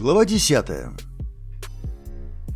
Глава 10.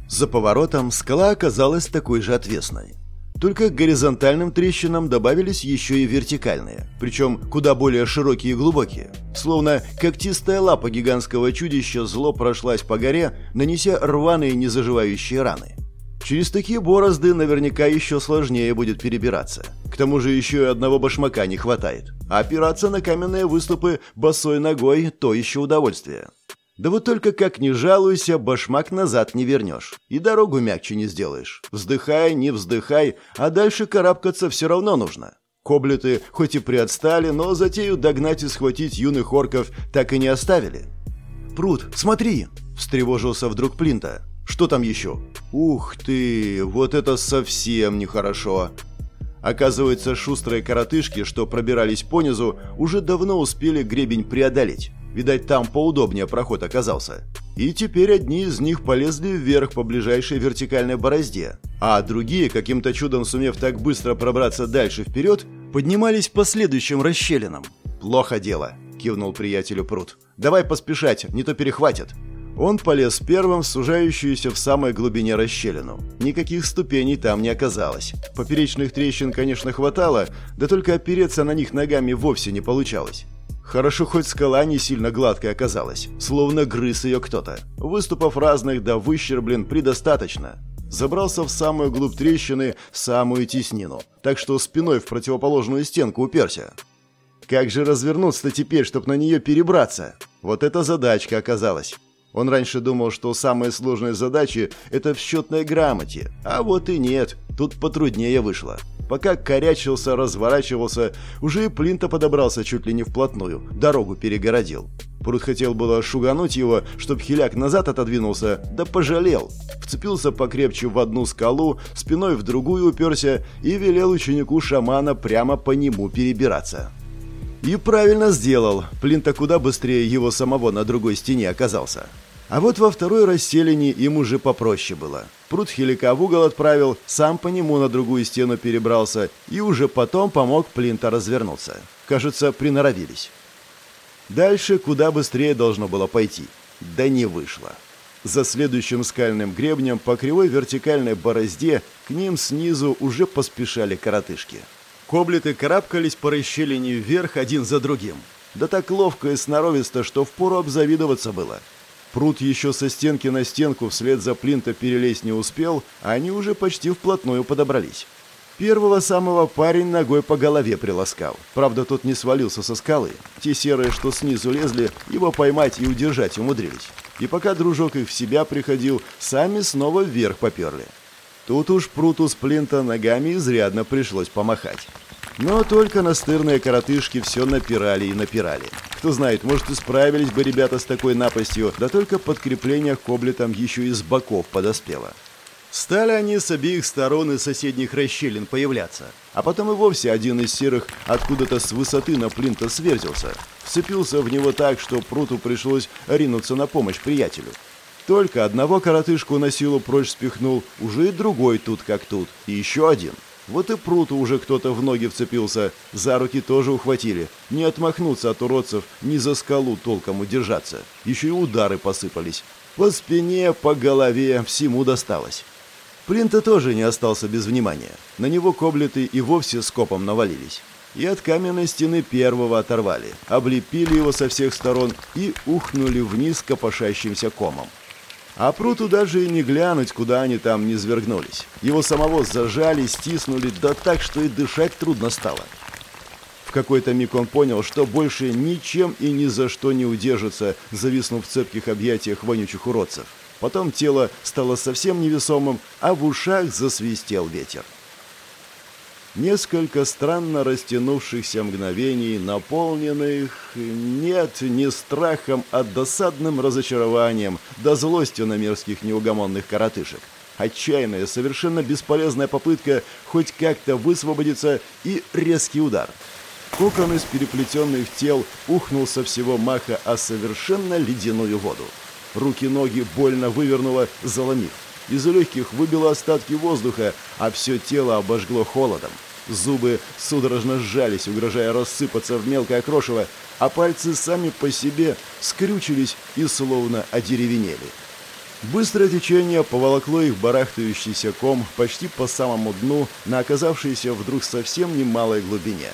За поворотом скала оказалась такой же отвесной. Только к горизонтальным трещинам добавились еще и вертикальные, причем куда более широкие и глубокие. Словно когтистая лапа гигантского чудища зло прошлась по горе, нанеся рваные незаживающие раны. Через такие борозды наверняка еще сложнее будет перебираться. К тому же еще и одного башмака не хватает. А опираться на каменные выступы босой ногой – то еще удовольствие. Да вот только как ни жалуйся, башмак назад не вернешь. И дорогу мягче не сделаешь. Вздыхай, не вздыхай, а дальше карабкаться все равно нужно. Коблеты хоть и приотстали, но затею догнать и схватить юных орков так и не оставили. «Пруд, смотри!» – встревожился вдруг Плинта. «Что там еще?» «Ух ты, вот это совсем нехорошо!» Оказывается, шустрые коротышки, что пробирались понизу, уже давно успели гребень преодолеть. Видать, там поудобнее проход оказался. И теперь одни из них полезли вверх по ближайшей вертикальной борозде, а другие, каким-то чудом сумев так быстро пробраться дальше вперед, поднимались по следующим расщелинам. «Плохо дело», — кивнул приятелю Прут. «Давай поспешать, не то перехватят». Он полез первым в сужающуюся в самой глубине расщелину. Никаких ступеней там не оказалось. Поперечных трещин, конечно, хватало, да только опереться на них ногами вовсе не получалось. Хорошо, хоть скала не сильно гладкая оказалась, словно грыз ее кто-то. Выступов разных да выщерблен предостаточно. Забрался в самую глубь трещины, в самую теснину, так что спиной в противоположную стенку уперся. Как же развернуться-то теперь, чтобы на нее перебраться? Вот эта задачка оказалась. Он раньше думал, что самые сложные задачи – это в счетной грамоте, а вот и нет, тут потруднее вышло. Пока корячился, разворачивался, уже и Плинта подобрался чуть ли не вплотную, дорогу перегородил. Прут хотел было шугануть его, чтоб хиляк назад отодвинулся, да пожалел. Вцепился покрепче в одну скалу, спиной в другую уперся и велел ученику шамана прямо по нему перебираться. И правильно сделал. Плинта куда быстрее его самого на другой стене оказался. А вот во второй расселине им уже попроще было. Пруд хилика в угол отправил, сам по нему на другую стену перебрался и уже потом помог Плинта развернуться. Кажется, приноровились. Дальше куда быстрее должно было пойти. Да не вышло. За следующим скальным гребнем по кривой вертикальной борозде к ним снизу уже поспешали коротышки. Коблеты карабкались по расщелине вверх один за другим. Да так ловко и сноровисто, что впору обзавидоваться было – Пруд еще со стенки на стенку вслед за Плинта перелезть не успел, а они уже почти вплотную подобрались. Первого самого парень ногой по голове приласкал. Правда, тот не свалился со скалы. Те серые, что снизу лезли, его поймать и удержать умудрились. И пока дружок их в себя приходил, сами снова вверх поперли. Тут уж пруту с Плинта ногами изрядно пришлось помахать. Но только настырные коротышки все напирали и напирали. Кто знает, может и справились бы ребята с такой напастью, да только подкрепление к еще и с боков подоспело. Стали они с обеих сторон и соседних расщелин появляться. А потом и вовсе один из серых откуда-то с высоты на плинта сверзился. Вцепился в него так, что пруту пришлось ринуться на помощь приятелю. Только одного коротышку на силу прочь спихнул, уже и другой тут как тут, и еще один – вот и пруту уже кто-то в ноги вцепился, за руки тоже ухватили. Не отмахнуться от уродцев, ни за скалу толком удержаться. Еще и удары посыпались. По спине, по голове, всему досталось. Плинта тоже не остался без внимания. На него коблеты и вовсе скопом навалились. И от каменной стены первого оторвали, облепили его со всех сторон и ухнули вниз копошащимся комом. А Пруту даже и не глянуть, куда они там не свергнулись. Его самого зажали, стиснули, да так, что и дышать трудно стало. В какой-то миг он понял, что больше ничем и ни за что не удержится, зависнув в цепких объятиях вонючих уродцев. Потом тело стало совсем невесомым, а в ушах засвистел ветер. Несколько странно растянувшихся мгновений, наполненных, нет, не страхом, а досадным разочарованием, да злостью на мерзких неугомонных коротышек. Отчаянная, совершенно бесполезная попытка хоть как-то высвободиться и резкий удар. Кокон из переплетенных тел ухнул со всего маха о совершенно ледяную воду. Руки-ноги больно вывернуло, заломив. Из легких выбило остатки воздуха, а все тело обожгло холодом. Зубы судорожно сжались, угрожая рассыпаться в мелкое крошево, а пальцы сами по себе скрючились и словно одеревенели. Быстрое течение поволокло их барахтающийся ком почти по самому дну на оказавшейся вдруг совсем немалой глубине.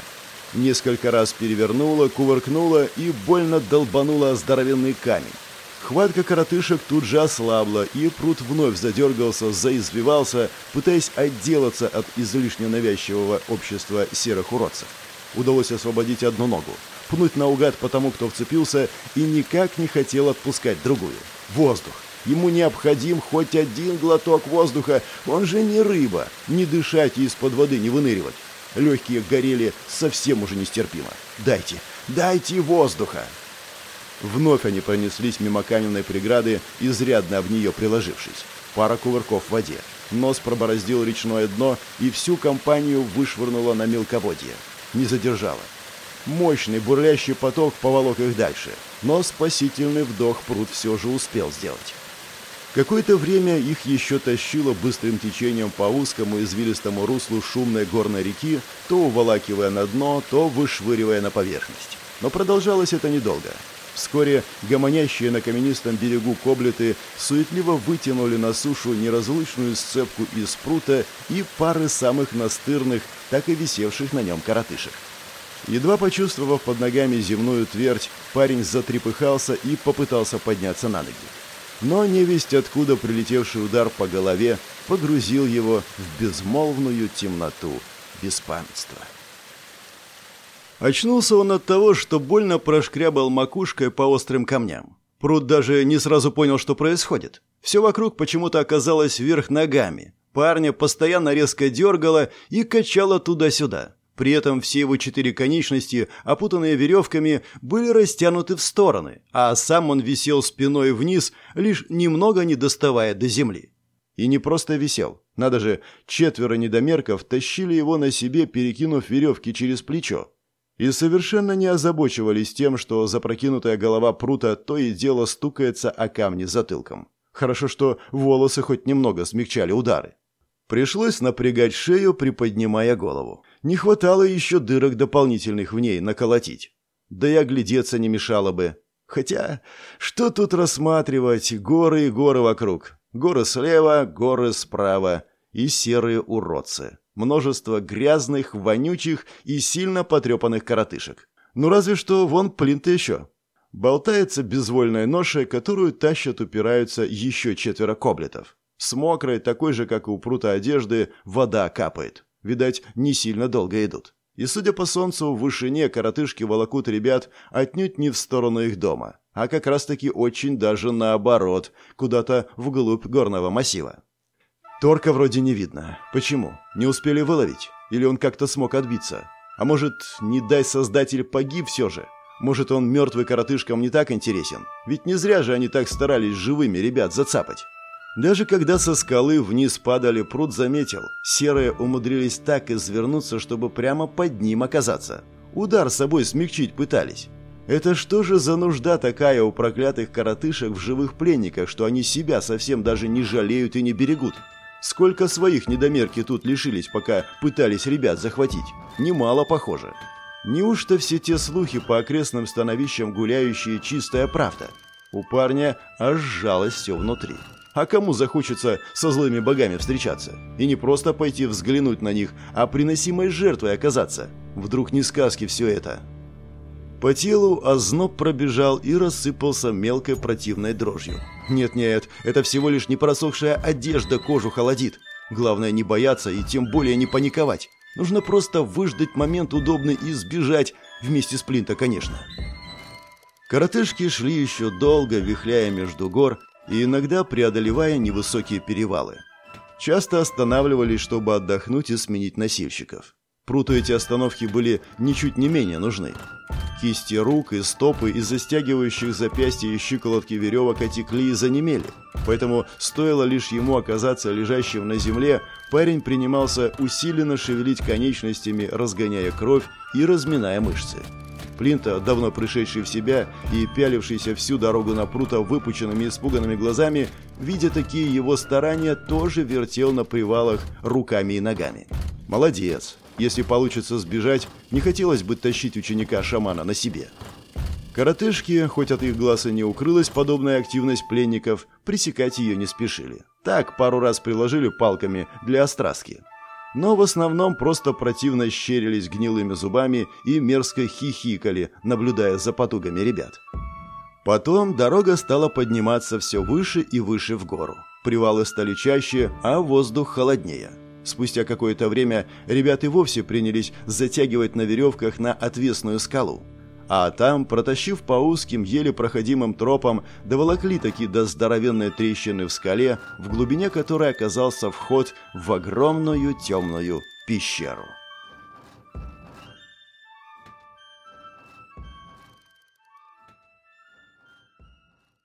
Несколько раз перевернуло, кувыркнуло и больно долбануло здоровенный камень. Хватка коротышек тут же ослабла, и пруд вновь задергался, заизвивался, пытаясь отделаться от излишне навязчивого общества серых уродцев. Удалось освободить одну ногу, пнуть наугад по тому, кто вцепился, и никак не хотел отпускать другую. Воздух. Ему необходим хоть один глоток воздуха, он же не рыба, не дышать и из-под воды не выныривать. Легкие горели совсем уже нестерпимо. «Дайте, дайте воздуха!» Вновь они пронеслись мимо каменной преграды, изрядно об нее приложившись. Пара кувырков в воде. Нос пробороздил речное дно и всю компанию вышвырнуло на мелководье. Не задержало. Мощный бурлящий поток поволок их дальше, но спасительный вдох пруд все же успел сделать. Какое-то время их еще тащило быстрым течением по узкому извилистому руслу шумной горной реки, то уволакивая на дно, то вышвыривая на поверхность. Но продолжалось это недолго. Вскоре гомонящие на каменистом берегу коблеты суетливо вытянули на сушу неразлучную сцепку из прута и пары самых настырных, так и висевших на нем коротышек. Едва почувствовав под ногами земную твердь, парень затрепыхался и попытался подняться на ноги. Но невесть откуда прилетевший удар по голове погрузил его в безмолвную темноту беспамятства. Очнулся он от того, что больно прошкрябал макушкой по острым камням. Пруд даже не сразу понял, что происходит. Все вокруг почему-то оказалось вверх ногами. Парня постоянно резко дергало и качало туда-сюда. При этом все его четыре конечности, опутанные веревками, были растянуты в стороны, а сам он висел спиной вниз, лишь немного не доставая до земли. И не просто висел. Надо же, четверо недомерков тащили его на себе, перекинув веревки через плечо и совершенно не озабочивались тем, что запрокинутая голова прута то и дело стукается о камни затылком. Хорошо, что волосы хоть немного смягчали удары. Пришлось напрягать шею, приподнимая голову. Не хватало еще дырок дополнительных в ней наколотить. Да и оглядеться не мешало бы. Хотя, что тут рассматривать? Горы и горы вокруг. Горы слева, горы справа. И серые уродцы множество грязных, вонючих и сильно потрепанных коротышек. Ну разве что вон Плинта еще. Болтается безвольная ноша, которую тащат упираются еще четверо коблетов. С мокрой, такой же, как и у прута одежды, вода капает. Видать, не сильно долго идут. И, судя по солнцу, в вышине коротышки волокут ребят отнюдь не в сторону их дома, а как раз-таки очень даже наоборот, куда-то вглубь горного массива. Торка вроде не видно. Почему? Не успели выловить? Или он как-то смог отбиться? А может, не дай создатель погиб все же? Может, он мертвый коротышкам не так интересен? Ведь не зря же они так старались живыми ребят зацапать. Даже когда со скалы вниз падали, пруд заметил. Серые умудрились так извернуться, чтобы прямо под ним оказаться. Удар собой смягчить пытались. Это что же за нужда такая у проклятых коротышек в живых пленниках, что они себя совсем даже не жалеют и не берегут? Сколько своих недомерки тут лишились, пока пытались ребят захватить? Немало, похоже. Неужто все те слухи по окрестным становищам гуляющие чистая правда? У парня аж сжалось все внутри. А кому захочется со злыми богами встречаться? И не просто пойти взглянуть на них, а приносимой жертвой оказаться? Вдруг не сказки все это? По телу озноб пробежал и рассыпался мелкой противной дрожью. Нет-нет, это всего лишь не просохшая одежда кожу холодит. Главное не бояться и тем более не паниковать. Нужно просто выждать момент удобный и сбежать, вместе с Плинта, конечно. Коротышки шли еще долго, вихляя между гор и иногда преодолевая невысокие перевалы. Часто останавливались, чтобы отдохнуть и сменить носильщиков. Пруту эти остановки были ничуть не менее нужны. Кисти рук и стопы из застягивающих запястья и щиколотки веревок отекли и занемели. Поэтому стоило лишь ему оказаться лежащим на земле, парень принимался усиленно шевелить конечностями, разгоняя кровь и разминая мышцы. Плинта, давно пришедший в себя и пялившийся всю дорогу на прута выпученными испуганными глазами, видя такие его старания, тоже вертел на привалах руками и ногами. Молодец. Если получится сбежать, не хотелось бы тащить ученика-шамана на себе. Коротышки, хоть от их глаз и не укрылась подобная активность пленников, пресекать ее не спешили. Так, пару раз приложили палками для остраски. Но в основном просто противно щерились гнилыми зубами и мерзко хихикали, наблюдая за потугами ребят. Потом дорога стала подниматься все выше и выше в гору. Привалы стали чаще, а воздух холоднее. Спустя какое-то время ребята вовсе принялись затягивать на веревках на отвесную скалу. А там, протащив по узким, еле проходимым тропам, доволокли таки до здоровенной трещины в скале, в глубине которой оказался вход в огромную темную пещеру.